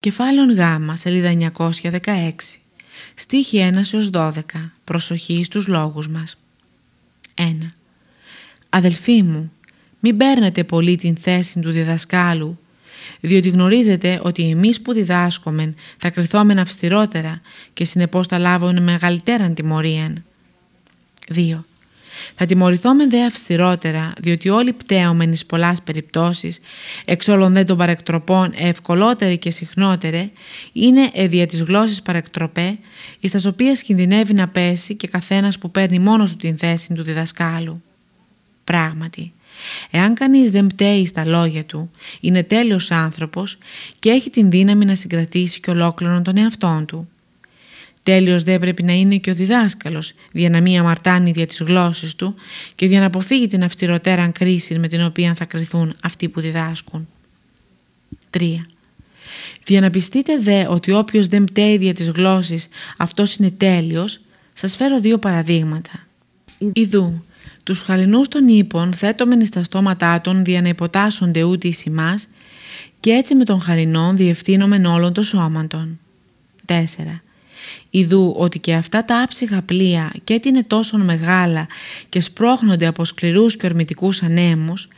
Κεφάλαιο Γ, σελίδα 916. Στίχη 1 έως 12. Προσοχή στους λόγους μας. 1. Αδελφοί μου, μην παίρνετε πολύ την θέση του διδασκάλου, διότι γνωρίζετε ότι εμείς που διδάσκομεν θα κρυθόμεν αυστηρότερα και συνεπώς θα λάβουμε μεγαλύτερα τιμωρία. 2. Θα τιμωρηθούμε δε αυστηρότερα, διότι όλοι πτέωμεν εις πολλάς περιπτώσεις, εξ όλων δε των παρεκτροπών ευκολότεροι και συχνότεροι, είναι εδια της γλώσσης παρεκτροπέ, εις τας οποίες κινδυνεύει να πέσει και καθένας που παίρνει μόνος του την θέση του διδασκάλου. Πράγματι, εάν κανείς δεν πταίει στα λόγια του, είναι τέλειος άνθρωπος και έχει την δύναμη να συγκρατήσει και ολόκληρον τον εαυτόν του. Τέλειος δεν πρέπει να είναι και ο διδάσκαλος, για να μην αμαρτάνει δια της γλώσσης του και για να αποφύγει την αυστηροτέρα κρίση με την οποία θα κρυθούν αυτοί που διδάσκουν. 3. Για να πιστείτε δε ότι όποιος δεν πταίει δια της γλώσσης αυτός είναι τέλειος, σας φέρω δύο παραδείγματα. Ιδού, τους χαλινούς των ύπων θέτομεν στα στόματά των δια να υποτάσσονται ούτε εις ημάς και έτσι με τον χαλινόν διευθύνομεν όλων των σώματων. 4. Ιδού ότι και αυτά τα άψυχα πλοία και έτσι είναι τόσο μεγάλα και σπρώχνονται από σκληρούς και ορμητικούς ανέμους,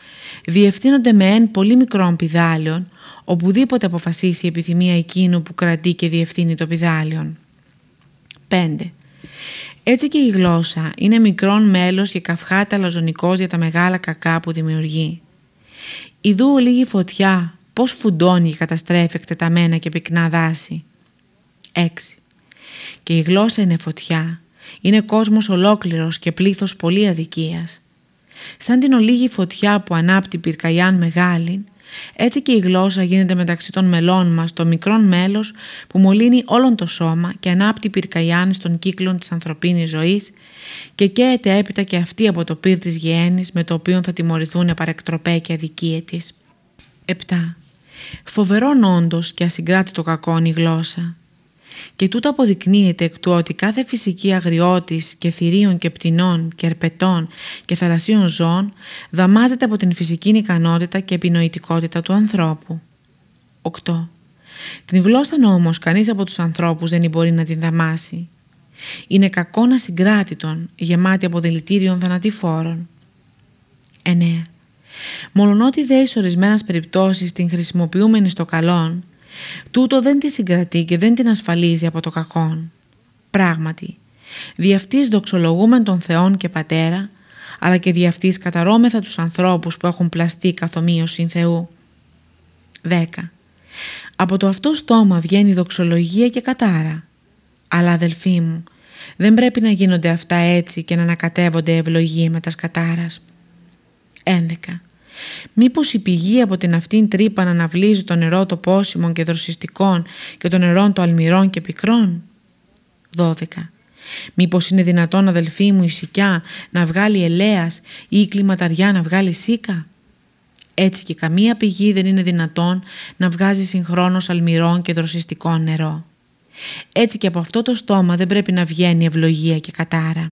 διευθύνονται με εν πολύ μικρών πιδάλιων, οπουδήποτε αποφασίσει η επιθυμία εκείνου που κρατεί και διευθύνει το πιδάλιον. 5. Έτσι και η γλώσσα είναι μικρόν μέλος και καυχάτα λαζονικός για τα μεγάλα κακά που δημιουργεί. Ιδού λίγη φωτιά πώς φουντώνει και καταστρέφει εκτεταμένα και πυκνά δάση. 6 και η γλώσσα είναι φωτιά. Είναι κόσμος ολόκληρος και πλήθος πολύ αδικίας. Σαν την ολίγη φωτιά που ανάπτει πυρκαγιάν μεγάλη, έτσι και η γλώσσα γίνεται μεταξύ των μελών μας το μικρόν μέλος που μολύνει όλον το σώμα και ανάπτει πυρκαγιάν στον κύκλο της ανθρωπίνης ζωής και καίεται έπειτα και αυτή από το πυρ της γέννης με το οποίο θα τιμωρηθούν παρεκτροπέ και αδικία της. 7. Φοβερόν όντως και ασυγκράτητο κακόν η γλώσσα. Και τούτο αποδεικνύεται εκ του ότι κάθε φυσική αγριώτης και θηρίων και πτηνών και ερπετών και θαλασσίων ζώων δαμάζεται από την φυσική ικανότητα και επινοητικότητα του ανθρώπου. 8. Την γλώσσα όμως κανείς από τους ανθρώπους δεν μπορεί να την δαμάσει. Είναι κακό να συγκράτητον, γεμάτη από δηλητήριων θανατηφόρων. 9. Μολονότι δε εις ορισμένες περιπτώσεις την χρησιμοποιούμενη στο καλόν, Τούτο δεν τη συγκρατεί και δεν την ασφαλίζει από το κακόν. Πράγματι, δι' αυτής δοξολογούμεν τον Θεόν και Πατέρα, αλλά και δι' αυτής καταρώμεθα τους ανθρώπους που έχουν πλαστεί καθομοίωση Θεού. 10. Από το αυτό στόμα βγαίνει δοξολογία και κατάρα. Αλλά αδελφοί μου, δεν πρέπει να γίνονται αυτά έτσι και να ανακατεύονται ευλογία με τας σκατάρας. 11. Μήπως η πηγή από την αυτήν τρύπα να αναβλύζει το νερό το πόσιμων και δροσιστικών και το νερό το αλμυρών και πικρών; 12. Μήπως είναι δυνατόν αδελφή μου η σικιά να βγάλει ελέας ή η κλιματαριά να βγάλει σίκα; Έτσι και καμία πηγή δεν είναι δυνατόν να βγάζει συγχρόνως αλμυρών και δροσιστικών νερό. Έτσι και από αυτό το στόμα δεν πρέπει να βγαίνει ευλογία και κατάρα.